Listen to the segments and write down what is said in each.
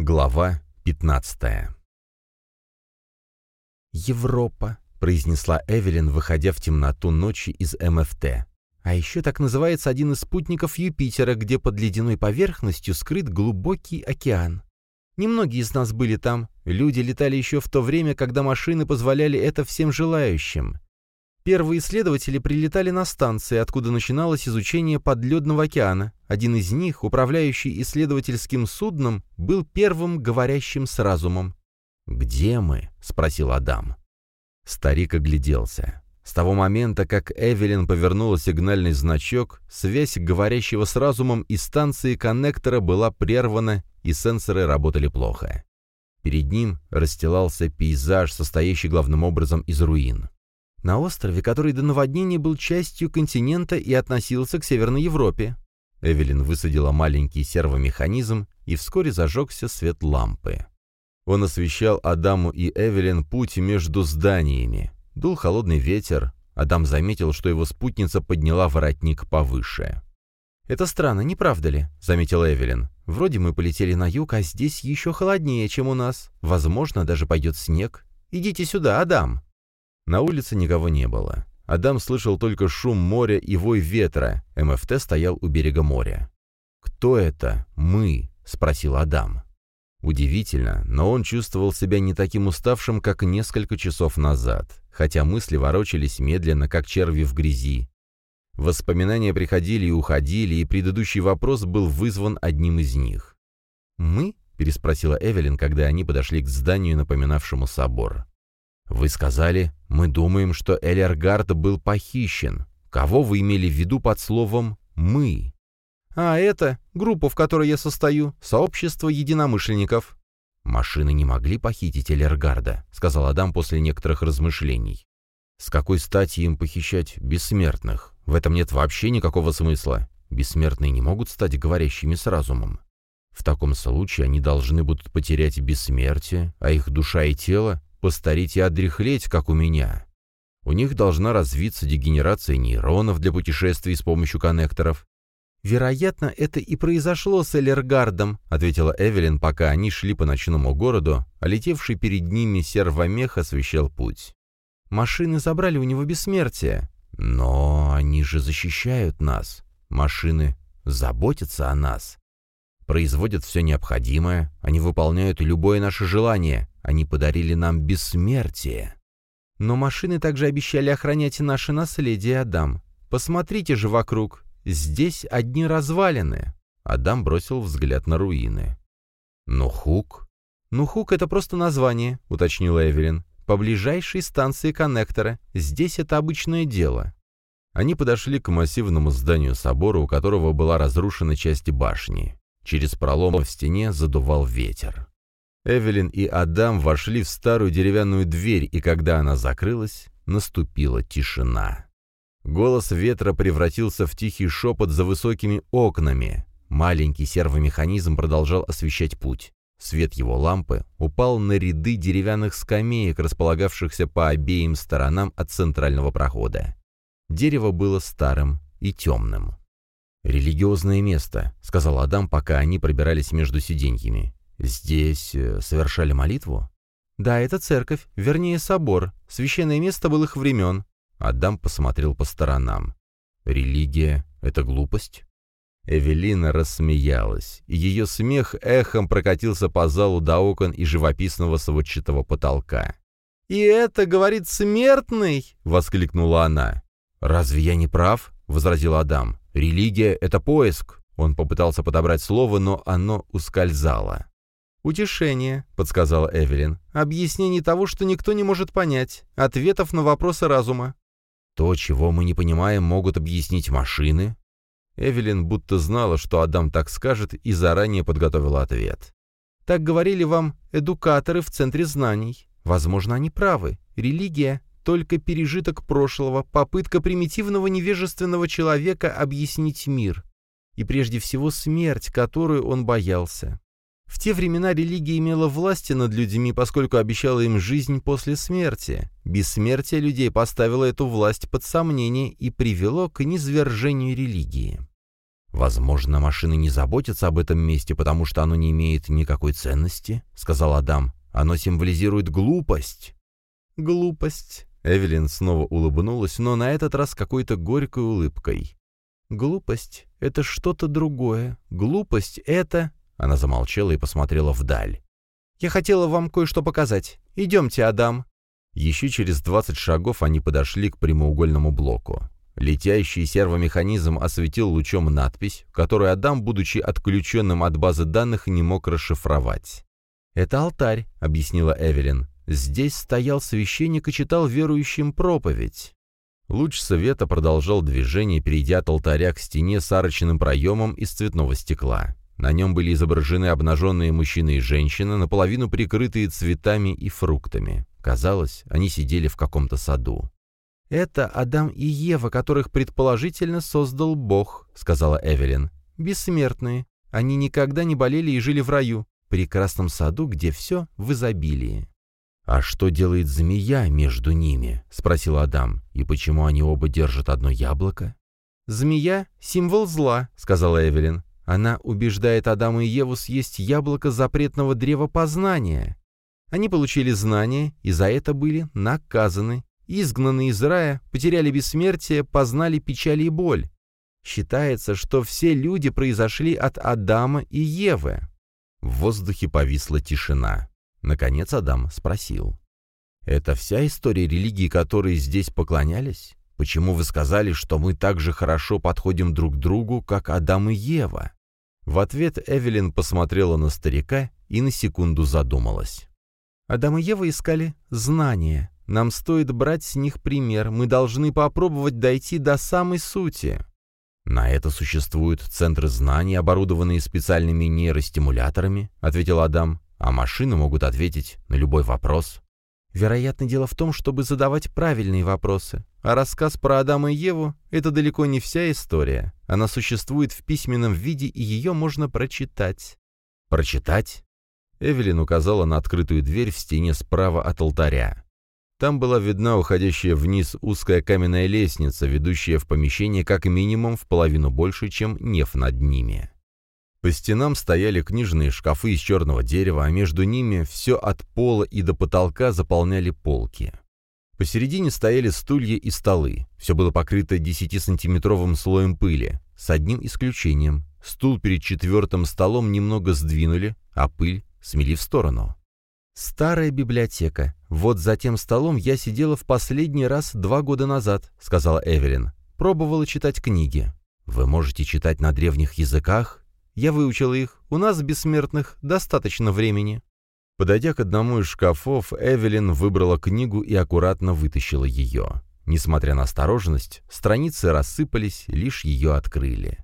Глава 15 «Европа», — произнесла Эвелин, выходя в темноту ночи из МФТ. «А еще так называется один из спутников Юпитера, где под ледяной поверхностью скрыт глубокий океан. Немногие из нас были там. Люди летали еще в то время, когда машины позволяли это всем желающим. Первые исследователи прилетали на станции, откуда начиналось изучение подледного океана. Один из них, управляющий исследовательским судном, был первым говорящим с разумом. «Где мы?» — спросил Адам. Старик огляделся. С того момента, как Эвелин повернула сигнальный значок, связь говорящего с разумом и станции коннектора была прервана, и сенсоры работали плохо. Перед ним расстилался пейзаж, состоящий главным образом из руин. На острове, который до наводнения был частью континента и относился к Северной Европе. Эвелин высадила маленький сервомеханизм, и вскоре зажегся свет лампы. Он освещал Адаму и Эвелин путь между зданиями. Дул холодный ветер. Адам заметил, что его спутница подняла воротник повыше. «Это странно, не правда ли?» — заметил Эвелин. «Вроде мы полетели на юг, а здесь еще холоднее, чем у нас. Возможно, даже пойдет снег. Идите сюда, Адам!» На улице никого не было. Адам слышал только шум моря и вой ветра. МФТ стоял у берега моря. «Кто это? Мы?» — спросил Адам. Удивительно, но он чувствовал себя не таким уставшим, как несколько часов назад, хотя мысли ворочались медленно, как черви в грязи. Воспоминания приходили и уходили, и предыдущий вопрос был вызван одним из них. «Мы?» — переспросила Эвелин, когда они подошли к зданию, напоминавшему собор. «Вы сказали, мы думаем, что Элергард был похищен. Кого вы имели в виду под словом «мы»?» «А это группа, в которой я состою, сообщество единомышленников». «Машины не могли похитить Элергарда», — сказал Адам после некоторых размышлений. «С какой стати им похищать бессмертных? В этом нет вообще никакого смысла. Бессмертные не могут стать говорящими с разумом. В таком случае они должны будут потерять бессмертие, а их душа и тело постареть и одряхлеть, как у меня. У них должна развиться дегенерация нейронов для путешествий с помощью коннекторов. «Вероятно, это и произошло с Эллергардом», — ответила Эвелин, пока они шли по ночному городу, а летевший перед ними сервомех освещал путь. «Машины забрали у него бессмертие». «Но они же защищают нас. Машины заботятся о нас. Производят все необходимое, они выполняют любое наше желание. Они подарили нам бессмертие. Но машины также обещали охранять наше наследие, Адам. Посмотрите же вокруг. Здесь одни развалины. Адам бросил взгляд на руины. «Нухук?» «Нухук — это просто название», — уточнила Эвелин. «По ближайшей станции коннектора. Здесь это обычное дело». Они подошли к массивному зданию собора, у которого была разрушена часть башни. Через пролом в стене задувал ветер. Эвелин и Адам вошли в старую деревянную дверь, и когда она закрылась, наступила тишина. Голос ветра превратился в тихий шепот за высокими окнами. Маленький сервомеханизм продолжал освещать путь. Свет его лампы упал на ряды деревянных скамеек, располагавшихся по обеим сторонам от центрального прохода. Дерево было старым и темным. «Религиозное место», — сказал Адам, пока они пробирались между сиденьями. Здесь э, совершали молитву? Да, это церковь, вернее собор. Священное место был их времен. Адам посмотрел по сторонам. Религия — это глупость? Эвелина рассмеялась, и ее смех эхом прокатился по залу до окон и живописного сводчатого потолка. «И это, говорит, смертный!» — воскликнула она. «Разве я не прав?» — возразил Адам. «Религия — это поиск». Он попытался подобрать слово, но оно ускользало. «Утешение», — подсказала Эвелин. «Объяснение того, что никто не может понять. Ответов на вопросы разума». «То, чего мы не понимаем, могут объяснить машины». Эвелин будто знала, что Адам так скажет, и заранее подготовила ответ. «Так говорили вам эдукаторы в Центре знаний. Возможно, они правы. Религия — только пережиток прошлого, попытка примитивного невежественного человека объяснить мир. И прежде всего смерть, которую он боялся. В те времена религия имела власти над людьми, поскольку обещала им жизнь после смерти. Бессмертие людей поставило эту власть под сомнение и привело к низвержению религии. «Возможно, машины не заботятся об этом месте, потому что оно не имеет никакой ценности», — сказал Адам. «Оно символизирует глупость». «Глупость». Эвелин снова улыбнулась, но на этот раз какой-то горькой улыбкой. «Глупость — это что-то другое. Глупость — это...» Она замолчала и посмотрела вдаль. «Я хотела вам кое-что показать. Идемте, Адам». Еще через двадцать шагов они подошли к прямоугольному блоку. Летящий сервомеханизм осветил лучом надпись, которую Адам, будучи отключенным от базы данных, не мог расшифровать. «Это алтарь», — объяснила Эвелин. «Здесь стоял священник и читал верующим проповедь». Луч света продолжал движение, перейдя от алтаря к стене с арочным проемом из цветного стекла. На нем были изображены обнаженные мужчины и женщины, наполовину прикрытые цветами и фруктами. Казалось, они сидели в каком-то саду. «Это Адам и Ева, которых предположительно создал Бог», — сказала Эвелин. «Бессмертные. Они никогда не болели и жили в раю, прекрасном саду, где все в изобилии». «А что делает змея между ними?» — спросил Адам. «И почему они оба держат одно яблоко?» «Змея — символ зла», — сказала Эвелин. «Она убеждает Адама и Еву съесть яблоко запретного древа познания. Они получили знания и за это были наказаны, изгнаны из рая, потеряли бессмертие, познали печаль и боль. Считается, что все люди произошли от Адама и Евы. В воздухе повисла тишина. Наконец Адам спросил. «Это вся история религии, которой здесь поклонялись? Почему вы сказали, что мы так же хорошо подходим друг к другу, как Адам и Ева?» В ответ Эвелин посмотрела на старика и на секунду задумалась. Адам и Ева искали знания, нам стоит брать с них пример, мы должны попробовать дойти до самой сути. «На это существуют центры знаний, оборудованные специальными нейростимуляторами», — ответил Адам, «а машины могут ответить на любой вопрос». Вероятно, дело в том, чтобы задавать правильные вопросы. А рассказ про Адама и Еву — это далеко не вся история. Она существует в письменном виде, и ее можно прочитать. «Прочитать?» Эвелин указала на открытую дверь в стене справа от алтаря. Там была видна уходящая вниз узкая каменная лестница, ведущая в помещение как минимум в половину больше, чем неф над ними. По стенам стояли книжные шкафы из черного дерева, а между ними все от пола и до потолка заполняли полки. Посередине стояли стулья и столы. Все было покрыто 10-сантиметровым слоем пыли, с одним исключением. Стул перед четвертым столом немного сдвинули, а пыль смели в сторону. «Старая библиотека. Вот за тем столом я сидела в последний раз два года назад», — сказала Эвелин. «Пробовала читать книги». «Вы можете читать на древних языках?» «Я выучила их. У нас, бессмертных, достаточно времени». Подойдя к одному из шкафов, Эвелин выбрала книгу и аккуратно вытащила ее. Несмотря на осторожность, страницы рассыпались, лишь ее открыли.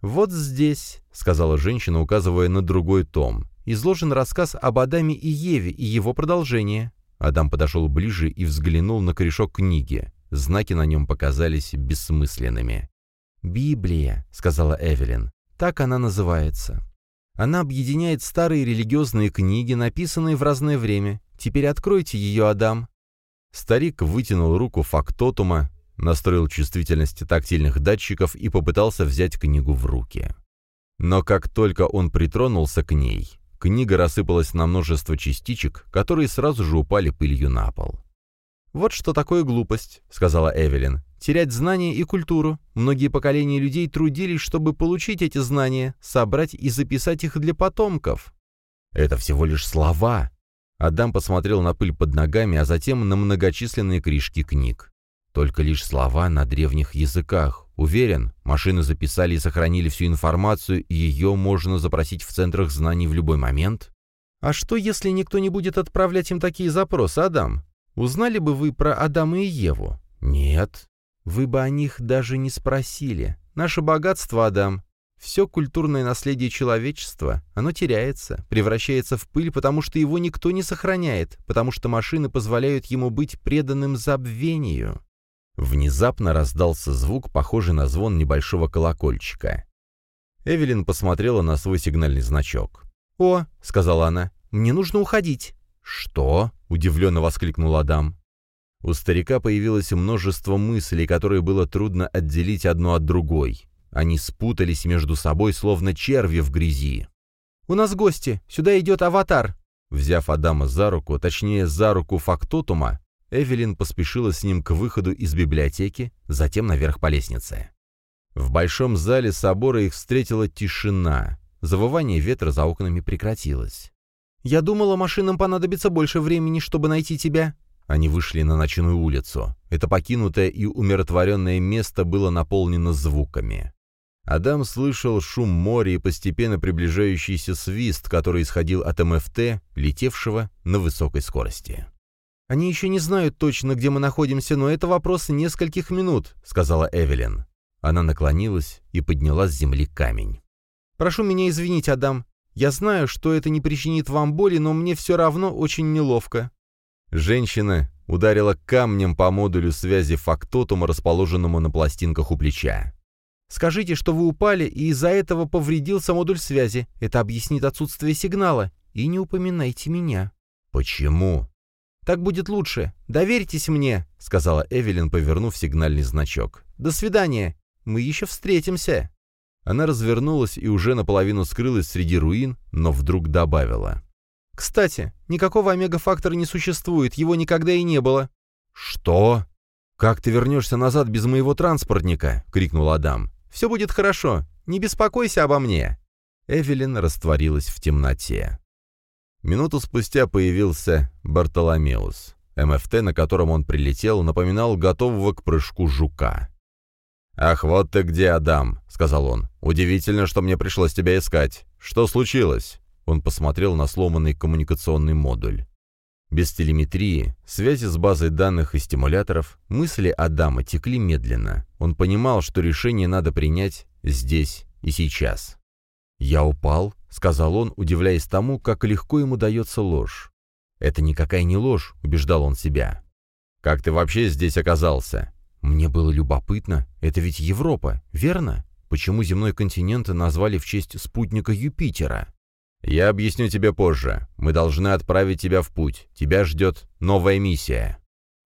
«Вот здесь», — сказала женщина, указывая на другой том, изложен рассказ об Адаме и Еве и его продолжение. Адам подошел ближе и взглянул на корешок книги. Знаки на нем показались бессмысленными. «Библия», — сказала Эвелин. «Так она называется. Она объединяет старые религиозные книги, написанные в разное время. Теперь откройте ее, Адам». Старик вытянул руку фактотума, настроил чувствительность тактильных датчиков и попытался взять книгу в руки. Но как только он притронулся к ней, Книга рассыпалась на множество частичек, которые сразу же упали пылью на пол. «Вот что такое глупость», — сказала Эвелин. «Терять знания и культуру. Многие поколения людей трудились, чтобы получить эти знания, собрать и записать их для потомков». «Это всего лишь слова». Адам посмотрел на пыль под ногами, а затем на многочисленные крышки книг. Только лишь слова на древних языках. Уверен, машины записали и сохранили всю информацию, и ее можно запросить в центрах знаний в любой момент. А что, если никто не будет отправлять им такие запросы, Адам? Узнали бы вы про Адама и Еву? Нет. Вы бы о них даже не спросили. Наше богатство, Адам, все культурное наследие человечества, оно теряется, превращается в пыль, потому что его никто не сохраняет, потому что машины позволяют ему быть преданным забвению. Внезапно раздался звук, похожий на звон небольшого колокольчика. Эвелин посмотрела на свой сигнальный значок. «О», — сказала она, — «мне нужно уходить». «Что?» — удивленно воскликнул Адам. У старика появилось множество мыслей, которые было трудно отделить одну от другой. Они спутались между собой, словно черви в грязи. «У нас гости! Сюда идет аватар!» Взяв Адама за руку, точнее, за руку фактотума, Эвелин поспешила с ним к выходу из библиотеки, затем наверх по лестнице. В большом зале собора их встретила тишина. Завывание ветра за окнами прекратилось. «Я думала, машинам понадобится больше времени, чтобы найти тебя». Они вышли на ночную улицу. Это покинутое и умиротворенное место было наполнено звуками. Адам слышал шум моря и постепенно приближающийся свист, который исходил от МФТ, летевшего на высокой скорости. «Они еще не знают точно, где мы находимся, но это вопрос нескольких минут», — сказала Эвелин. Она наклонилась и подняла с земли камень. «Прошу меня извинить, Адам. Я знаю, что это не причинит вам боли, но мне все равно очень неловко». Женщина ударила камнем по модулю связи фактотума, расположенному на пластинках у плеча. Скажите, что вы упали, и из-за этого повредился модуль связи. Это объяснит отсутствие сигнала. И не упоминайте меня». «Почему?» «Так будет лучше. Доверьтесь мне», — сказала Эвелин, повернув сигнальный значок. «До свидания. Мы еще встретимся». Она развернулась и уже наполовину скрылась среди руин, но вдруг добавила. «Кстати, никакого омега-фактора не существует, его никогда и не было». «Что? Как ты вернешься назад без моего транспортника?» — крикнул Адам. Все будет хорошо. Не беспокойся обо мне». Эвелин растворилась в темноте. Минуту спустя появился Бартоломеус. МФТ, на котором он прилетел, напоминал готового к прыжку жука. «Ах, вот ты где, Адам!» — сказал он. «Удивительно, что мне пришлось тебя искать. Что случилось?» Он посмотрел на сломанный коммуникационный модуль. Без телеметрии, связи с базой данных и стимуляторов, мысли Адама текли медленно. Он понимал, что решение надо принять здесь и сейчас. «Я упал», — сказал он, удивляясь тому, как легко ему дается ложь. «Это никакая не ложь», — убеждал он себя. «Как ты вообще здесь оказался?» «Мне было любопытно. Это ведь Европа, верно? Почему земной континент назвали в честь спутника Юпитера?» «Я объясню тебе позже. Мы должны отправить тебя в путь. Тебя ждет новая миссия».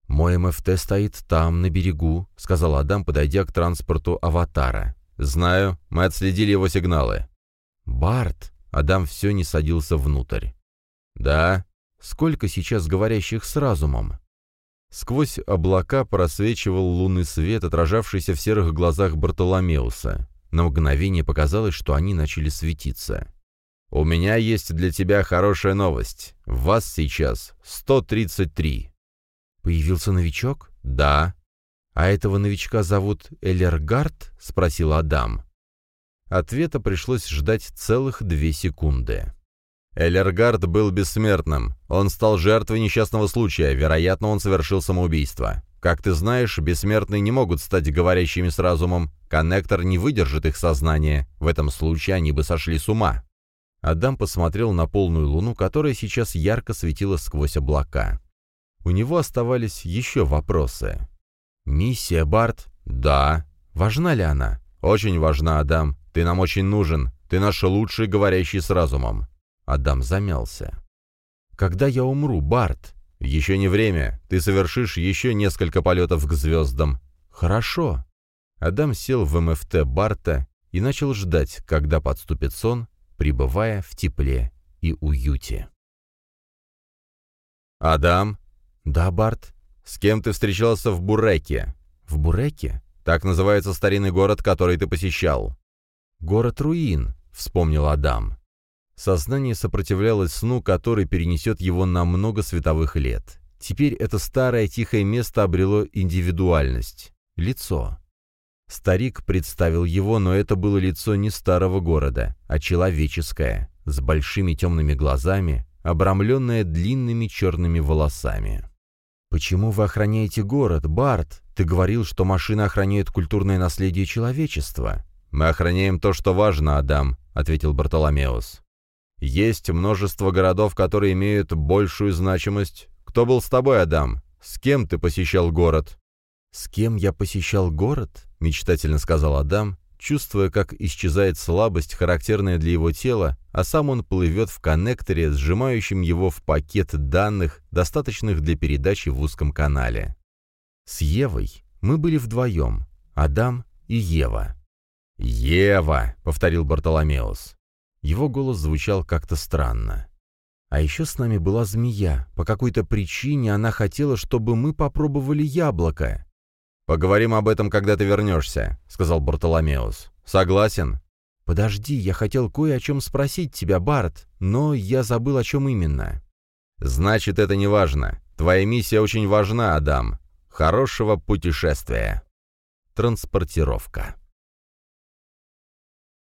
«Мой МФТ стоит там, на берегу», — сказал Адам, подойдя к транспорту «Аватара». «Знаю. Мы отследили его сигналы». «Барт!» — Адам все не садился внутрь. «Да. Сколько сейчас говорящих с разумом?» Сквозь облака просвечивал лунный свет, отражавшийся в серых глазах Бартоломеуса. На мгновение показалось, что они начали светиться. «У меня есть для тебя хорошая новость. Вас сейчас 133». «Появился новичок?» «Да». «А этого новичка зовут Элергард?» — спросил Адам. Ответа пришлось ждать целых две секунды. Элергард был бессмертным. Он стал жертвой несчастного случая, вероятно, он совершил самоубийство. Как ты знаешь, бессмертные не могут стать говорящими с разумом. Коннектор не выдержит их сознания. В этом случае они бы сошли с ума. Адам посмотрел на полную луну, которая сейчас ярко светила сквозь облака. У него оставались еще вопросы. «Миссия, Барт?» «Да». «Важна ли она?» «Очень важна, Адам. Ты нам очень нужен. Ты наш лучший, говорящий с разумом». Адам замялся. «Когда я умру, Барт?» «Еще не время. Ты совершишь еще несколько полетов к звездам». «Хорошо». Адам сел в МФТ Барта и начал ждать, когда подступит сон, пребывая в тепле и уюте. «Адам?» «Да, Барт?» «С кем ты встречался в Буреке?» «В Буреке?» «Так называется старинный город, который ты посещал». «Город руин», — вспомнил Адам. Сознание сопротивлялось сну, который перенесет его на много световых лет. Теперь это старое тихое место обрело индивидуальность. Лицо. Старик представил его, но это было лицо не старого города, а человеческое, с большими темными глазами, обрамленное длинными черными волосами. «Почему вы охраняете город, Барт? Ты говорил, что машина охраняет культурное наследие человечества». «Мы охраняем то, что важно, Адам», — ответил Бартоломеус. «Есть множество городов, которые имеют большую значимость. Кто был с тобой, Адам? С кем ты посещал город?» «С кем я посещал город?» — мечтательно сказал Адам, чувствуя, как исчезает слабость, характерная для его тела, а сам он плывет в коннекторе, сжимающем его в пакет данных, достаточных для передачи в узком канале. С Евой мы были вдвоем, Адам и Ева. «Ева!» — повторил Бартоломеус. Его голос звучал как-то странно. А еще с нами была змея. По какой-то причине она хотела, чтобы мы попробовали яблоко. «Поговорим об этом, когда ты вернешься», — сказал Бартоломеус. «Согласен?» «Подожди, я хотел кое о чем спросить тебя, Барт, но я забыл, о чем именно». «Значит, это не важно. Твоя миссия очень важна, Адам. Хорошего путешествия». Транспортировка.